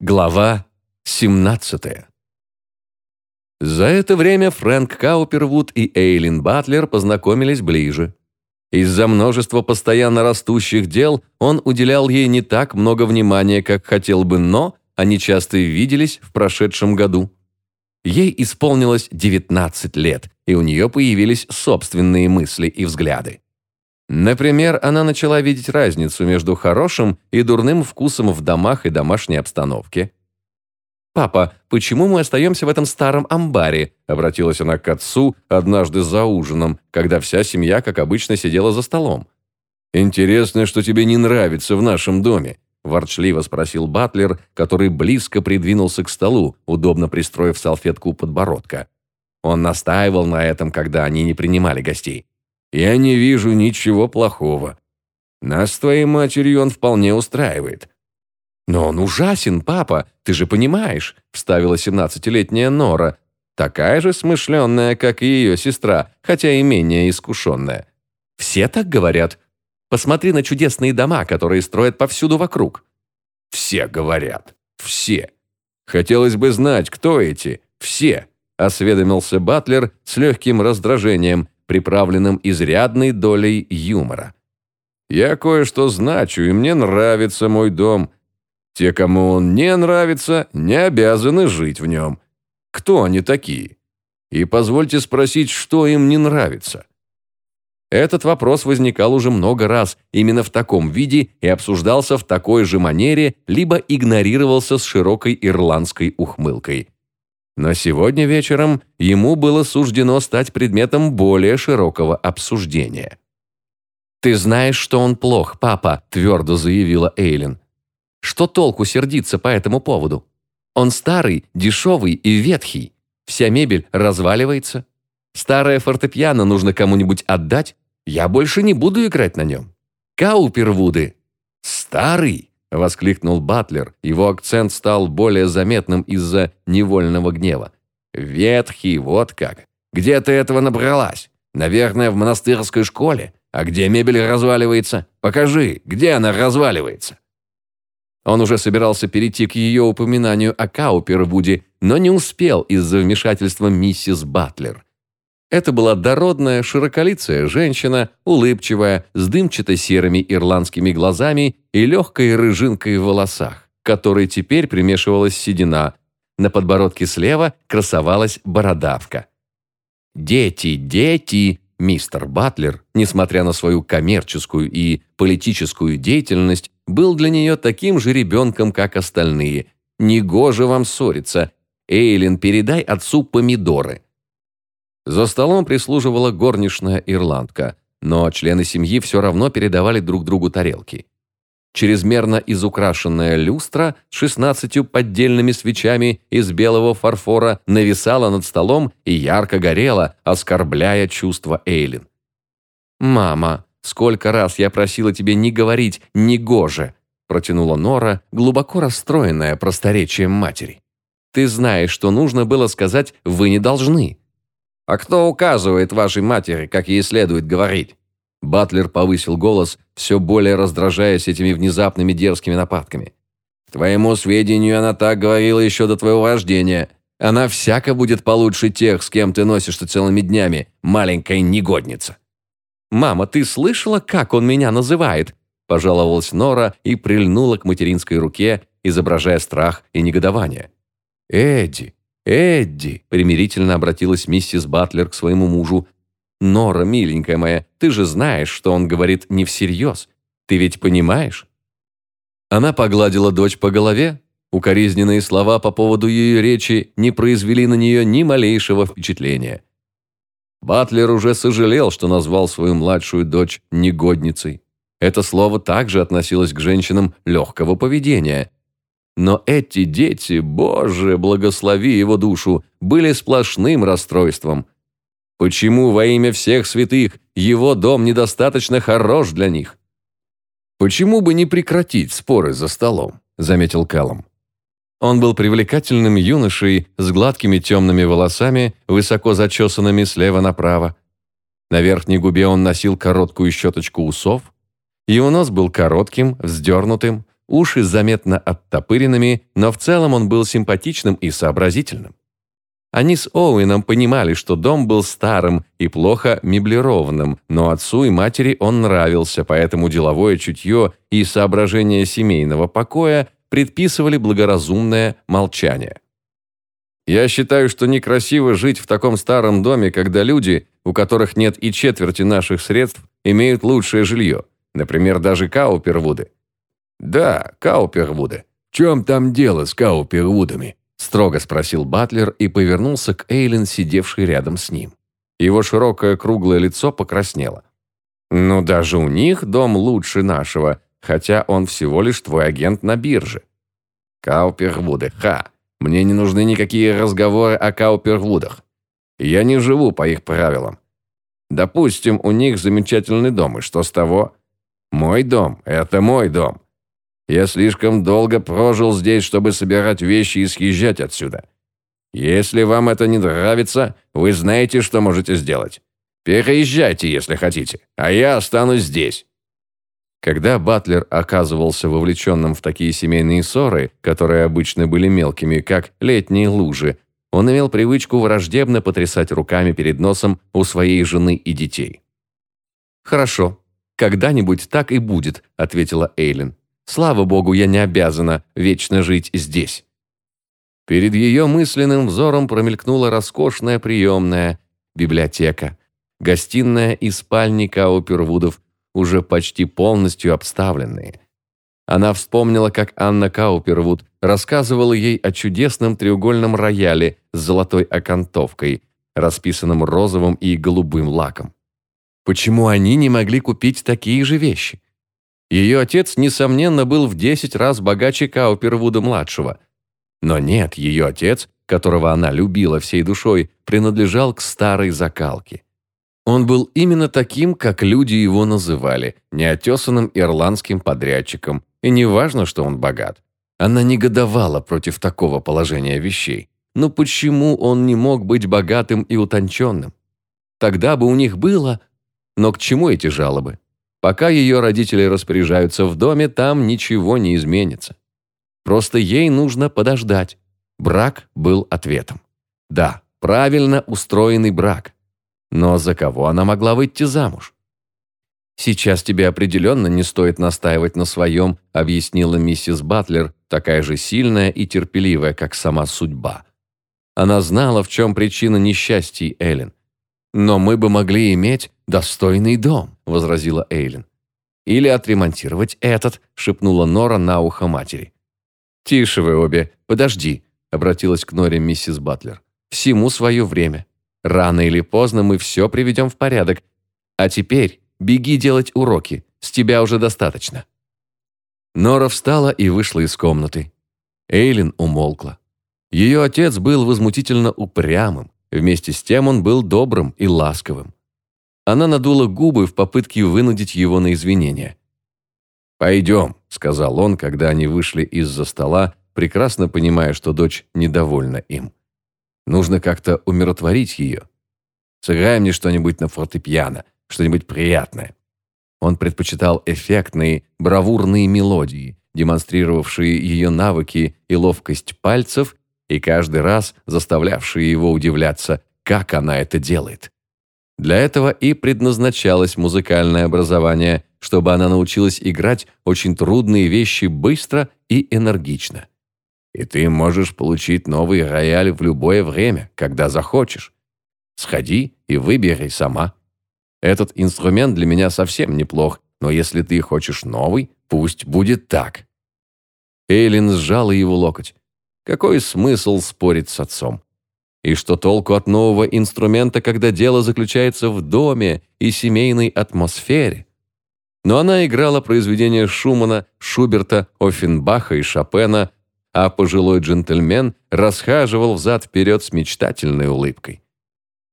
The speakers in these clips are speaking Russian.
Глава 17 За это время Фрэнк Каупервуд и Эйлин Батлер познакомились ближе. Из-за множества постоянно растущих дел он уделял ей не так много внимания, как хотел бы, но они часто виделись в прошедшем году. Ей исполнилось 19 лет, и у нее появились собственные мысли и взгляды. Например, она начала видеть разницу между хорошим и дурным вкусом в домах и домашней обстановке. «Папа, почему мы остаемся в этом старом амбаре?» обратилась она к отцу однажды за ужином, когда вся семья, как обычно, сидела за столом. «Интересно, что тебе не нравится в нашем доме», ворчливо спросил Батлер, который близко придвинулся к столу, удобно пристроив салфетку у подбородка. Он настаивал на этом, когда они не принимали гостей. Я не вижу ничего плохого. Нас с твоей матерью он вполне устраивает». «Но он ужасен, папа, ты же понимаешь», – вставила семнадцатилетняя Нора, такая же смышленная, как и ее сестра, хотя и менее искушенная. «Все так говорят. Посмотри на чудесные дома, которые строят повсюду вокруг». «Все говорят. Все. Хотелось бы знать, кто эти «все», – осведомился Батлер с легким раздражением, приправленным изрядной долей юмора. «Я кое-что значу, и мне нравится мой дом. Те, кому он не нравится, не обязаны жить в нем. Кто они такие? И позвольте спросить, что им не нравится». Этот вопрос возникал уже много раз именно в таком виде и обсуждался в такой же манере, либо игнорировался с широкой ирландской ухмылкой. Но сегодня вечером ему было суждено стать предметом более широкого обсуждения. «Ты знаешь, что он плох, папа», – твердо заявила Эйлин. «Что толку сердиться по этому поводу? Он старый, дешевый и ветхий. Вся мебель разваливается. Старое фортепиано нужно кому-нибудь отдать. Я больше не буду играть на нем. Каупервуды». «Старый?» – воскликнул Батлер. Его акцент стал более заметным из-за невольного гнева. «Ветхий, вот как! Где ты этого набралась? Наверное, в монастырской школе? А где мебель разваливается? Покажи, где она разваливается?» Он уже собирался перейти к ее упоминанию о Каупервуде, но не успел из-за вмешательства миссис Батлер. Это была дородная, широколицая женщина, улыбчивая, с дымчато-серыми ирландскими глазами и легкой рыжинкой в волосах, которой теперь примешивалась седина. На подбородке слева красовалась бородавка. «Дети, дети!» Мистер Батлер, несмотря на свою коммерческую и политическую деятельность, был для нее таким же ребенком, как остальные. «Негоже вам ссориться. Эйлин, передай отцу помидоры». За столом прислуживала горничная ирландка, но члены семьи все равно передавали друг другу тарелки. Чрезмерно изукрашенная люстра с шестнадцатью поддельными свечами из белого фарфора нависала над столом и ярко горела, оскорбляя чувства Эйлин. «Мама, сколько раз я просила тебе не говорить «негоже», протянула Нора, глубоко расстроенная просторечием матери. «Ты знаешь, что нужно было сказать «вы не должны». «А кто указывает вашей матери, как ей следует говорить?» Батлер повысил голос, все более раздражаясь этими внезапными дерзкими нападками. «К твоему сведению, она так говорила еще до твоего рождения. Она всяко будет получше тех, с кем ты носишься целыми днями, маленькая негодница». «Мама, ты слышала, как он меня называет?» пожаловалась Нора и прильнула к материнской руке, изображая страх и негодование. «Эдди, «Эдди!» – примирительно обратилась миссис Батлер к своему мужу. «Нора, миленькая моя, ты же знаешь, что он говорит не всерьез. Ты ведь понимаешь?» Она погладила дочь по голове. Укоризненные слова по поводу ее речи не произвели на нее ни малейшего впечатления. Батлер уже сожалел, что назвал свою младшую дочь негодницей. Это слово также относилось к женщинам легкого поведения, но эти дети, Боже, благослови его душу, были сплошным расстройством. Почему во имя всех святых его дом недостаточно хорош для них? Почему бы не прекратить споры за столом, заметил Калум. Он был привлекательным юношей с гладкими темными волосами, высоко зачесанными слева направо. На верхней губе он носил короткую щеточку усов. Его нос был коротким, вздернутым, уши заметно оттопыренными, но в целом он был симпатичным и сообразительным. Они с Оуэном понимали, что дом был старым и плохо меблированным, но отцу и матери он нравился, поэтому деловое чутье и соображение семейного покоя предписывали благоразумное молчание. «Я считаю, что некрасиво жить в таком старом доме, когда люди, у которых нет и четверти наших средств, имеют лучшее жилье, например, даже Каупервуды». «Да, Каупервуды. В чем там дело с Каупервудами?» строго спросил Батлер и повернулся к Эйлин, сидевшей рядом с ним. Его широкое круглое лицо покраснело. «Ну, даже у них дом лучше нашего, хотя он всего лишь твой агент на бирже». «Каупервуды, ха! Мне не нужны никакие разговоры о Каупервудах. Я не живу по их правилам. Допустим, у них замечательный дом, и что с того? Мой дом – это мой дом. Я слишком долго прожил здесь, чтобы собирать вещи и съезжать отсюда. Если вам это не нравится, вы знаете, что можете сделать. Переезжайте, если хотите, а я останусь здесь». Когда Батлер оказывался вовлеченным в такие семейные ссоры, которые обычно были мелкими, как летние лужи, он имел привычку враждебно потрясать руками перед носом у своей жены и детей. «Хорошо, когда-нибудь так и будет», — ответила Эйлин. Слава богу, я не обязана вечно жить здесь. Перед ее мысленным взором промелькнула роскошная приемная, библиотека, гостиная и спальни Каупервудов, уже почти полностью обставленные. Она вспомнила, как Анна Каупервуд рассказывала ей о чудесном треугольном рояле с золотой окантовкой, расписанном розовым и голубым лаком. Почему они не могли купить такие же вещи? Ее отец, несомненно, был в 10 раз богаче Каупервуда-младшего. Но нет, ее отец, которого она любила всей душой, принадлежал к старой закалке. Он был именно таким, как люди его называли, неотесанным ирландским подрядчиком, и не важно, что он богат. Она негодовала против такого положения вещей. Но почему он не мог быть богатым и утонченным? Тогда бы у них было... Но к чему эти жалобы? Пока ее родители распоряжаются в доме, там ничего не изменится. Просто ей нужно подождать. Брак был ответом. Да, правильно устроенный брак. Но за кого она могла выйти замуж? «Сейчас тебе определенно не стоит настаивать на своем», объяснила миссис Батлер, такая же сильная и терпеливая, как сама судьба. Она знала, в чем причина несчастья Эллен. «Но мы бы могли иметь достойный дом», — возразила Эйлин. «Или отремонтировать этот», — шепнула Нора на ухо матери. «Тише вы обе, подожди», — обратилась к Норе миссис Батлер. «Всему свое время. Рано или поздно мы все приведем в порядок. А теперь беги делать уроки, с тебя уже достаточно». Нора встала и вышла из комнаты. Эйлин умолкла. Ее отец был возмутительно упрямым, Вместе с тем он был добрым и ласковым. Она надула губы в попытке вынудить его на извинения. «Пойдем», — сказал он, когда они вышли из-за стола, прекрасно понимая, что дочь недовольна им. «Нужно как-то умиротворить ее. Сыграй мне что-нибудь на фортепиано, что-нибудь приятное». Он предпочитал эффектные, бравурные мелодии, демонстрировавшие ее навыки и ловкость пальцев и каждый раз заставлявшие его удивляться, как она это делает. Для этого и предназначалось музыкальное образование, чтобы она научилась играть очень трудные вещи быстро и энергично. И ты можешь получить новый рояль в любое время, когда захочешь. Сходи и выбери сама. Этот инструмент для меня совсем неплох, но если ты хочешь новый, пусть будет так. Эйлин сжала его локоть. Какой смысл спорить с отцом? И что толку от нового инструмента, когда дело заключается в доме и семейной атмосфере? Но она играла произведения Шумана, Шуберта, Оффенбаха и Шопена, а пожилой джентльмен расхаживал взад-вперед с мечтательной улыбкой.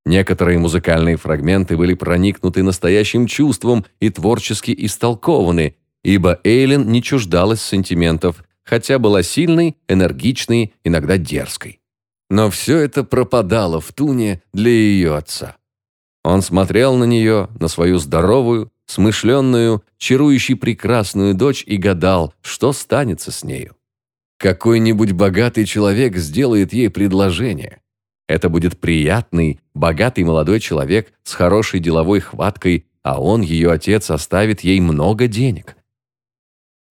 Некоторые музыкальные фрагменты были проникнуты настоящим чувством и творчески истолкованы, ибо Эйлин не чуждалась сантиментов, хотя была сильной, энергичной, иногда дерзкой. Но все это пропадало в туне для ее отца. Он смотрел на нее, на свою здоровую, смышленную, чарующий прекрасную дочь и гадал, что станется с нею. Какой-нибудь богатый человек сделает ей предложение. Это будет приятный, богатый молодой человек с хорошей деловой хваткой, а он, ее отец, оставит ей много денег.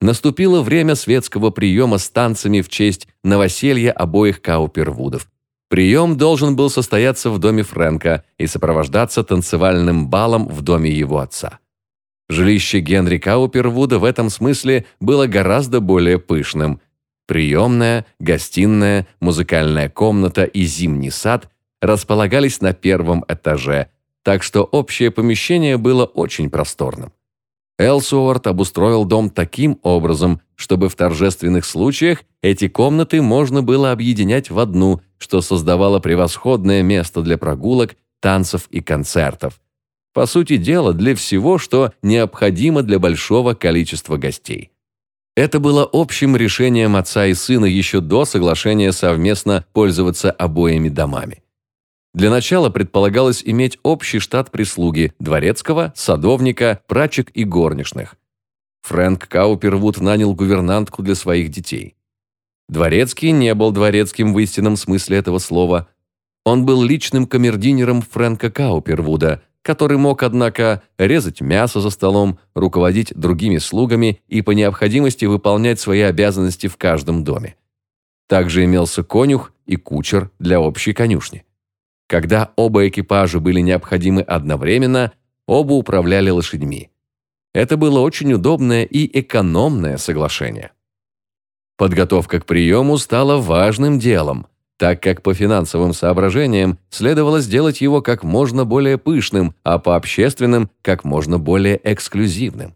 Наступило время светского приема с танцами в честь новоселья обоих Каупервудов. Прием должен был состояться в доме Фрэнка и сопровождаться танцевальным балом в доме его отца. Жилище Генри Каупервуда в этом смысле было гораздо более пышным. Приемная, гостиная, музыкальная комната и зимний сад располагались на первом этаже, так что общее помещение было очень просторным. Элсуорт обустроил дом таким образом, чтобы в торжественных случаях эти комнаты можно было объединять в одну, что создавало превосходное место для прогулок, танцев и концертов. По сути дела, для всего, что необходимо для большого количества гостей. Это было общим решением отца и сына еще до соглашения совместно пользоваться обоими домами. Для начала предполагалось иметь общий штат прислуги – дворецкого, садовника, прачек и горничных. Фрэнк Каупервуд нанял гувернантку для своих детей. Дворецкий не был дворецким в истинном смысле этого слова. Он был личным камердинером Фрэнка Каупервуда, который мог, однако, резать мясо за столом, руководить другими слугами и по необходимости выполнять свои обязанности в каждом доме. Также имелся конюх и кучер для общей конюшни. Когда оба экипажа были необходимы одновременно, оба управляли лошадьми. Это было очень удобное и экономное соглашение. Подготовка к приему стала важным делом, так как по финансовым соображениям следовало сделать его как можно более пышным, а по общественным – как можно более эксклюзивным.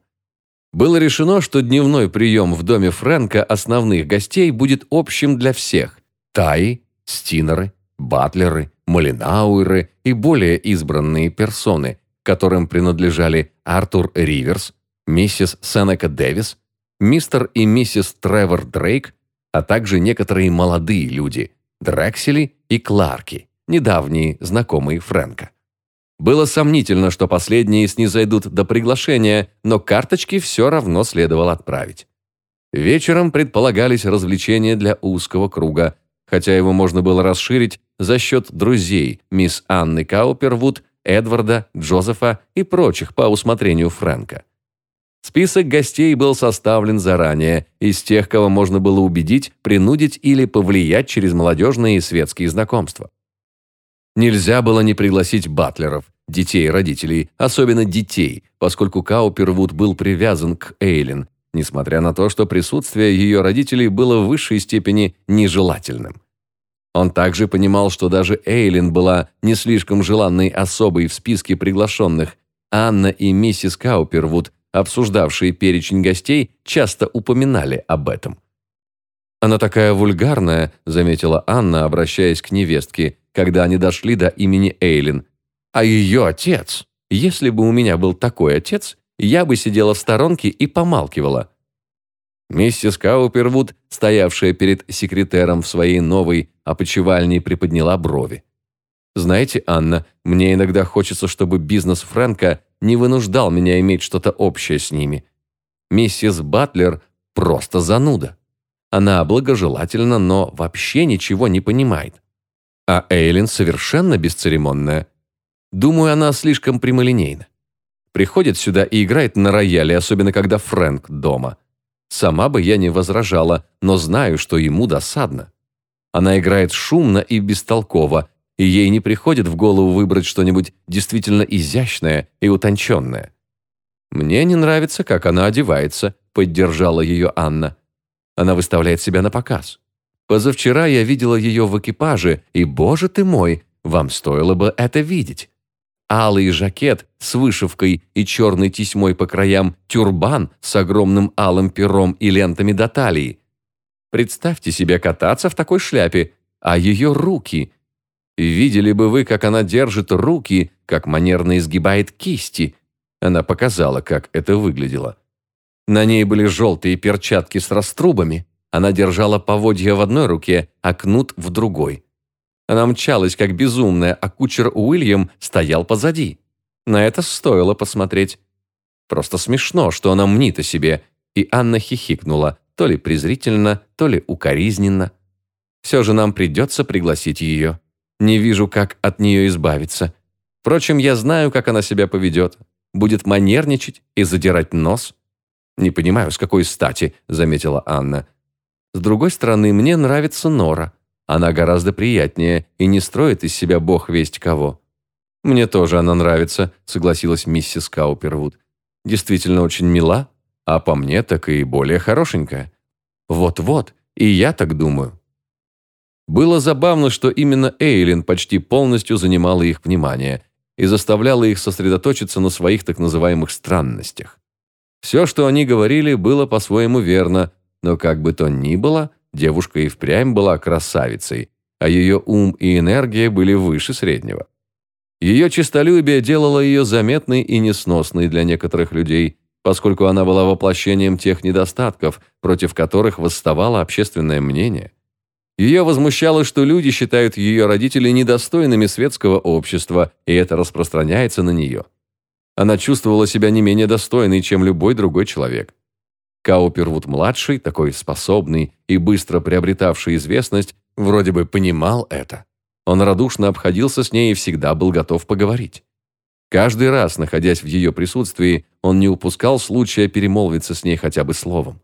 Было решено, что дневной прием в доме Фрэнка основных гостей будет общим для всех – Таи, Стинеры, Батлеры, Малинауэры и более избранные персоны, которым принадлежали Артур Риверс, миссис Сенека Дэвис, мистер и миссис Тревор Дрейк, а также некоторые молодые люди – Дрексели и Кларки, недавние знакомые Фрэнка. Было сомнительно, что последние снизойдут до приглашения, но карточки все равно следовало отправить. Вечером предполагались развлечения для узкого круга, хотя его можно было расширить за счет друзей мисс Анны Каупервуд, Эдварда, Джозефа и прочих по усмотрению Фрэнка. Список гостей был составлен заранее, из тех, кого можно было убедить, принудить или повлиять через молодежные и светские знакомства. Нельзя было не пригласить батлеров, детей родителей, особенно детей, поскольку Каупервуд был привязан к Эйлин, несмотря на то, что присутствие ее родителей было в высшей степени нежелательным. Он также понимал, что даже Эйлин была не слишком желанной особой в списке приглашенных. Анна и миссис Каупервуд, обсуждавшие перечень гостей, часто упоминали об этом. «Она такая вульгарная», — заметила Анна, обращаясь к невестке, когда они дошли до имени Эйлин. «А ее отец? Если бы у меня был такой отец, я бы сидела в сторонке и помалкивала. Миссис Каупервуд, стоявшая перед секретером в своей новой опочивальне, приподняла брови. «Знаете, Анна, мне иногда хочется, чтобы бизнес Фрэнка не вынуждал меня иметь что-то общее с ними. Миссис Батлер просто зануда. Она благожелательна, но вообще ничего не понимает. А Эйлин совершенно бесцеремонная. Думаю, она слишком прямолинейна. Приходит сюда и играет на рояле, особенно когда Фрэнк дома. Сама бы я не возражала, но знаю, что ему досадно. Она играет шумно и бестолково, и ей не приходит в голову выбрать что-нибудь действительно изящное и утонченное. «Мне не нравится, как она одевается», — поддержала ее Анна. Она выставляет себя на показ. Позавчера я видела ее в экипаже, и, боже ты мой, вам стоило бы это видеть алый жакет с вышивкой и черной тесьмой по краям, тюрбан с огромным алым пером и лентами до талии. Представьте себе кататься в такой шляпе, а ее руки. Видели бы вы, как она держит руки, как манерно изгибает кисти. Она показала, как это выглядело. На ней были желтые перчатки с раструбами. Она держала поводья в одной руке, а кнут в другой. Она мчалась как безумная, а кучер Уильям стоял позади. На это стоило посмотреть. Просто смешно, что она мнит о себе». И Анна хихикнула, то ли презрительно, то ли укоризненно. «Все же нам придется пригласить ее. Не вижу, как от нее избавиться. Впрочем, я знаю, как она себя поведет. Будет манерничать и задирать нос». «Не понимаю, с какой стати», — заметила Анна. «С другой стороны, мне нравится Нора. Она гораздо приятнее и не строит из себя бог весть кого». «Мне тоже она нравится», — согласилась миссис Каупервуд. «Действительно очень мила, а по мне так и более хорошенькая. Вот-вот, и я так думаю». Было забавно, что именно Эйлин почти полностью занимала их внимание и заставляла их сосредоточиться на своих так называемых странностях. Все, что они говорили, было по-своему верно, но как бы то ни было, девушка и впрямь была красавицей, а ее ум и энергия были выше среднего. Ее честолюбие делало ее заметной и несносной для некоторых людей, поскольку она была воплощением тех недостатков, против которых восставало общественное мнение. Ее возмущало, что люди считают ее родителей недостойными светского общества, и это распространяется на нее. Она чувствовала себя не менее достойной, чем любой другой человек. Каупервуд-младший, такой способный и быстро приобретавший известность, вроде бы понимал это. Он радушно обходился с ней и всегда был готов поговорить. Каждый раз, находясь в ее присутствии, он не упускал случая перемолвиться с ней хотя бы словом.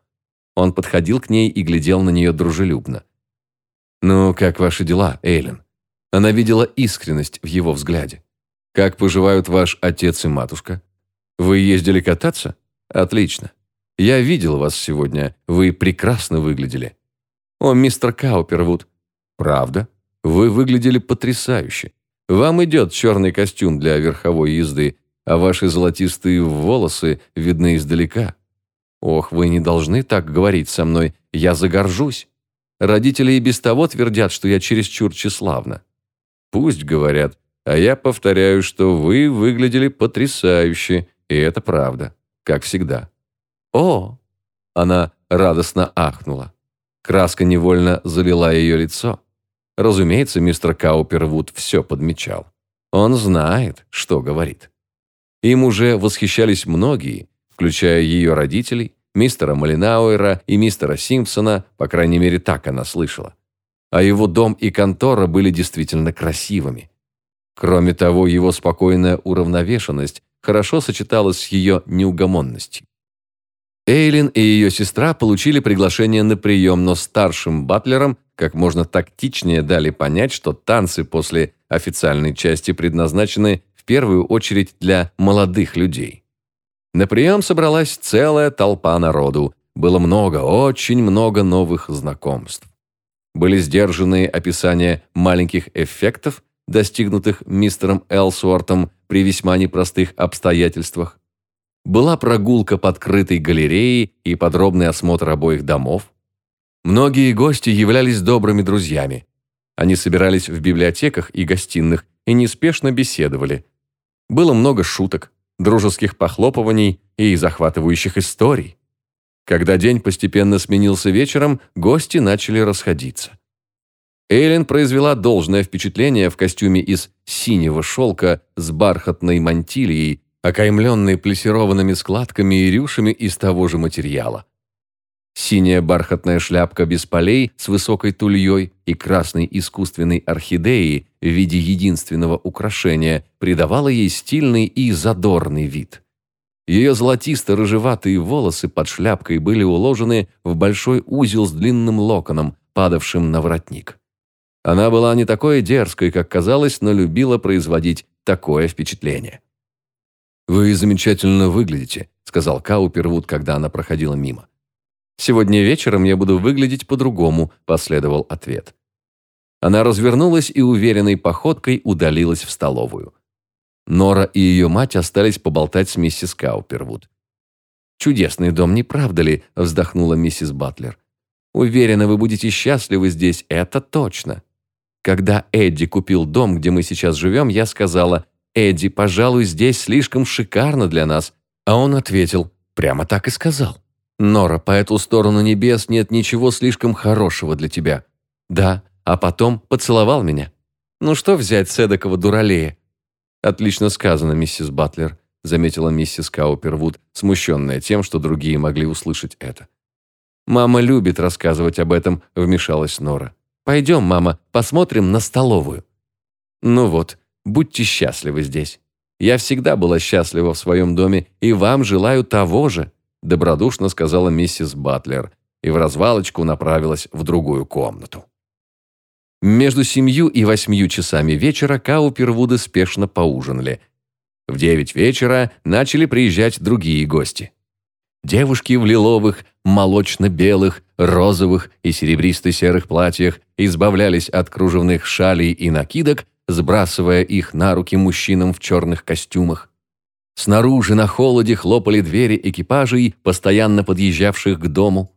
Он подходил к ней и глядел на нее дружелюбно. «Ну, как ваши дела, Эйлин?» Она видела искренность в его взгляде. «Как поживают ваш отец и матушка? Вы ездили кататься? Отлично. Я видел вас сегодня, вы прекрасно выглядели». «О, мистер Каупервуд». «Правда?» Вы выглядели потрясающе. Вам идет черный костюм для верховой езды, а ваши золотистые волосы видны издалека. Ох, вы не должны так говорить со мной, я загоржусь. Родители и без того твердят, что я чересчур тщеславна. Пусть говорят, а я повторяю, что вы выглядели потрясающе, и это правда, как всегда. О! Она радостно ахнула. Краска невольно залила ее лицо. Разумеется, мистер Каупервуд все подмечал. Он знает, что говорит. Им уже восхищались многие, включая ее родителей, мистера Малинауэра и мистера Симпсона, по крайней мере, так она слышала. А его дом и контора были действительно красивыми. Кроме того, его спокойная уравновешенность хорошо сочеталась с ее неугомонностью. Эйлин и ее сестра получили приглашение на прием, но старшим батлерам как можно тактичнее дали понять, что танцы после официальной части предназначены в первую очередь для молодых людей. На прием собралась целая толпа народу. Было много, очень много новых знакомств. Были сдержанные описания маленьких эффектов, достигнутых мистером Элсуортом при весьма непростых обстоятельствах. Была прогулка под крытой галереей и подробный осмотр обоих домов. Многие гости являлись добрыми друзьями. Они собирались в библиотеках и гостиных и неспешно беседовали. Было много шуток, дружеских похлопываний и захватывающих историй. Когда день постепенно сменился вечером, гости начали расходиться. Эйлин произвела должное впечатление в костюме из синего шелка с бархатной мантилией окаймленный плессированными складками и рюшами из того же материала. Синяя бархатная шляпка без полей с высокой тульей и красной искусственной орхидеей в виде единственного украшения придавала ей стильный и задорный вид. Ее золотисто-рыжеватые волосы под шляпкой были уложены в большой узел с длинным локоном, падавшим на воротник. Она была не такой дерзкой, как казалось, но любила производить такое впечатление. «Вы замечательно выглядите», — сказал Каупервуд, когда она проходила мимо. «Сегодня вечером я буду выглядеть по-другому», — последовал ответ. Она развернулась и уверенной походкой удалилась в столовую. Нора и ее мать остались поболтать с миссис Каупервуд. «Чудесный дом, не правда ли?» – вздохнула миссис Батлер. «Уверена, вы будете счастливы здесь, это точно. Когда Эдди купил дом, где мы сейчас живем, я сказала, «Эдди, пожалуй, здесь слишком шикарно для нас». А он ответил, прямо так и сказал. «Нора, по эту сторону небес нет ничего слишком хорошего для тебя». «Да», а потом поцеловал меня. «Ну что взять с эдакого дуралея?» «Отлично сказано, миссис Батлер. заметила миссис Каупервуд, смущенная тем, что другие могли услышать это. «Мама любит рассказывать об этом», — вмешалась Нора. «Пойдем, мама, посмотрим на столовую». «Ну вот, будьте счастливы здесь. Я всегда была счастлива в своем доме, и вам желаю того же», — добродушно сказала миссис Батлер, и в развалочку направилась в другую комнату. Между семью и восьмью часами вечера Каупервуды спешно поужинали. В девять вечера начали приезжать другие гости. Девушки в лиловых, молочно-белых, розовых и серебристо-серых платьях избавлялись от кружевных шалей и накидок, сбрасывая их на руки мужчинам в черных костюмах. Снаружи на холоде хлопали двери экипажей, постоянно подъезжавших к дому.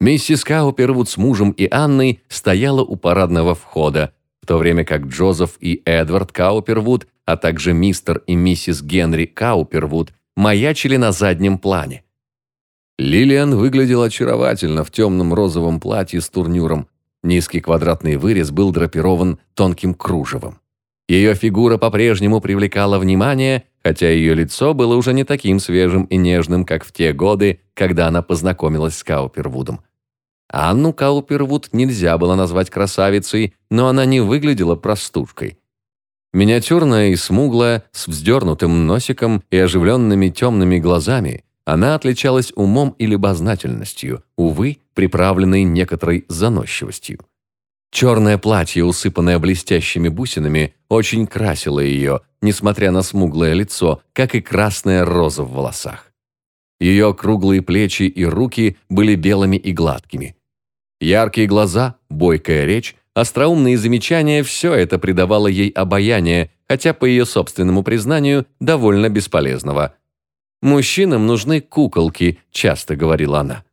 Миссис Каупервуд с мужем и Анной стояла у парадного входа, в то время как Джозеф и Эдвард Каупервуд, а также мистер и миссис Генри Каупервуд маячили на заднем плане. Лилиан выглядела очаровательно в темном розовом платье с турнюром. Низкий квадратный вырез был драпирован тонким кружевом. Ее фигура по-прежнему привлекала внимание, хотя ее лицо было уже не таким свежим и нежным, как в те годы, когда она познакомилась с Каупервудом. Анну Каупервуд нельзя было назвать красавицей, но она не выглядела простушкой. Миниатюрная и смуглая, с вздернутым носиком и оживленными темными глазами, она отличалась умом и любознательностью, увы, приправленной некоторой заносчивостью. Черное платье, усыпанное блестящими бусинами, очень красило ее, несмотря на смуглое лицо, как и красная роза в волосах. Ее круглые плечи и руки были белыми и гладкими. Яркие глаза, бойкая речь, остроумные замечания – все это придавало ей обаяние, хотя, по ее собственному признанию, довольно бесполезного. «Мужчинам нужны куколки», – часто говорила она.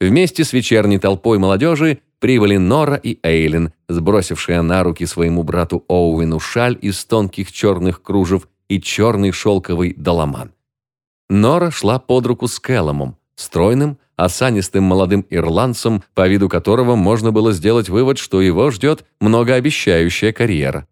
Вместе с вечерней толпой молодежи прибыли Нора и Эйлин, сбросившие на руки своему брату Оуэну шаль из тонких черных кружев и черный шелковый доломан. Нора шла под руку с Кэлломом, стройным, осанистым молодым ирландцем, по виду которого можно было сделать вывод, что его ждет многообещающая карьера.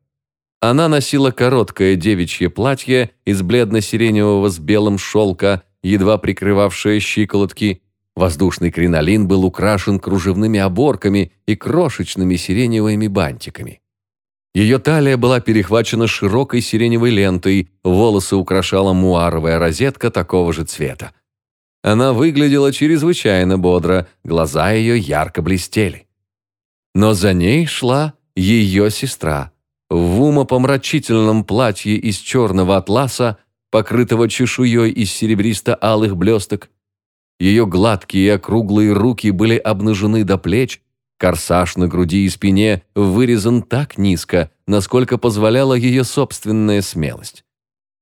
Она носила короткое девичье платье из бледно-сиреневого с белым шелка, едва прикрывавшее щиколотки. Воздушный кринолин был украшен кружевными оборками и крошечными сиреневыми бантиками. Ее талия была перехвачена широкой сиреневой лентой, волосы украшала муаровая розетка такого же цвета. Она выглядела чрезвычайно бодро, глаза ее ярко блестели. Но за ней шла ее сестра в умопомрачительном платье из черного атласа, покрытого чешуей из серебристо-алых блесток. Ее гладкие и округлые руки были обнажены до плеч, корсаж на груди и спине вырезан так низко, насколько позволяла ее собственная смелость.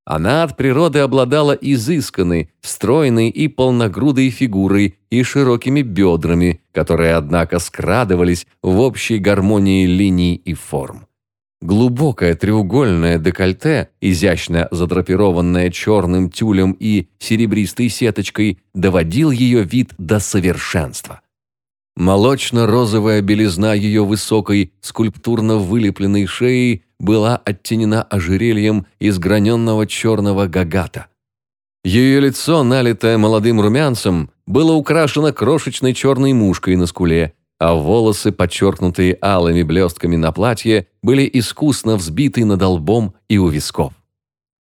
Она от природы обладала изысканной, стройной и полногрудой фигурой и широкими бедрами, которые, однако, скрадывались в общей гармонии линий и форм. Глубокое треугольное декольте, изящно задрапированное черным тюлем и серебристой сеточкой, доводил ее вид до совершенства. Молочно-розовая белизна ее высокой, скульптурно вылепленной шеи была оттенена ожерельем из граненного черного гагата. Ее лицо, налитое молодым румянцем, было украшено крошечной черной мушкой на скуле, а волосы, подчеркнутые алыми блестками на платье, были искусно взбиты над лбом и у висков.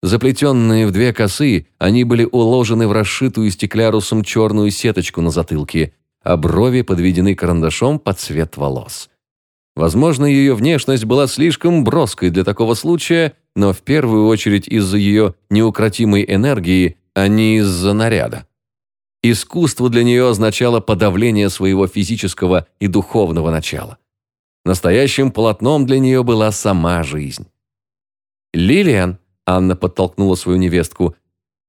Заплетенные в две косы, они были уложены в расшитую стеклярусом черную сеточку на затылке, а брови подведены карандашом под цвет волос. Возможно, ее внешность была слишком броской для такого случая, но в первую очередь из-за ее неукротимой энергии, а не из-за наряда. Искусство для нее означало подавление своего физического и духовного начала. Настоящим полотном для нее была сама жизнь. «Лилиан», — Анна подтолкнула свою невестку,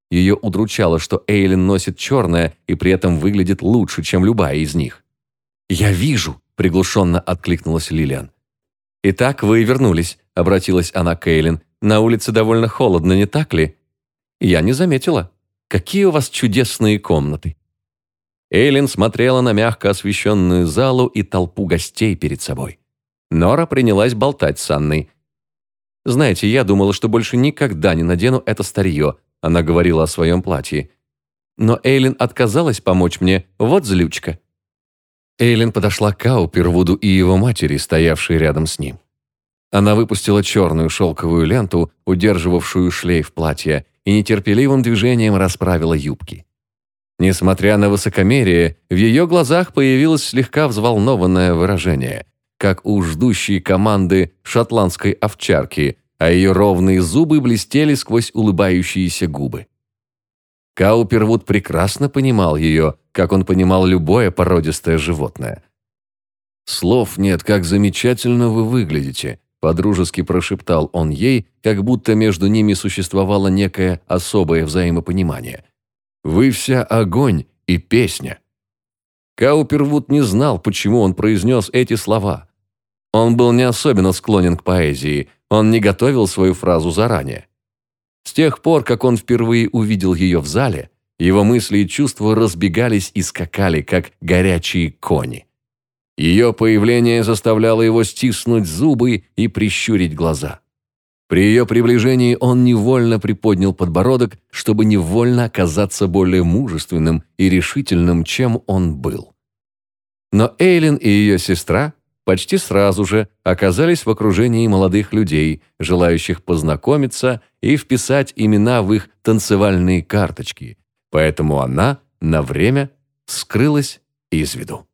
ее удручало, что Эйлин носит черное и при этом выглядит лучше, чем любая из них. «Я вижу», приглушенно откликнулась Лилиан. «Итак, вы вернулись», — обратилась она к Эйлин. «На улице довольно холодно, не так ли?» «Я не заметила. Какие у вас чудесные комнаты!» Эйлин смотрела на мягко освещенную залу и толпу гостей перед собой. Нора принялась болтать с Анной. «Знаете, я думала, что больше никогда не надену это старье. она говорила о своем платье. «Но Эйлин отказалась помочь мне, вот злючка». Эйлин подошла к Каупервуду и его матери, стоявшей рядом с ним. Она выпустила черную шелковую ленту, удерживавшую шлейф платья, и нетерпеливым движением расправила юбки. Несмотря на высокомерие, в ее глазах появилось слегка взволнованное выражение, как у ждущей команды шотландской овчарки, а ее ровные зубы блестели сквозь улыбающиеся губы. Каупервуд прекрасно понимал ее, как он понимал любое породистое животное. «Слов нет, как замечательно вы выглядите», – подружески прошептал он ей, как будто между ними существовало некое особое взаимопонимание. «Вы вся огонь и песня». Каупервуд не знал, почему он произнес эти слова. Он был не особенно склонен к поэзии, он не готовил свою фразу заранее. С тех пор, как он впервые увидел ее в зале, его мысли и чувства разбегались и скакали, как горячие кони. Ее появление заставляло его стиснуть зубы и прищурить глаза. При ее приближении он невольно приподнял подбородок, чтобы невольно оказаться более мужественным и решительным, чем он был. Но Эйлин и ее сестра почти сразу же оказались в окружении молодых людей, желающих познакомиться и вписать имена в их танцевальные карточки, поэтому она на время скрылась из виду.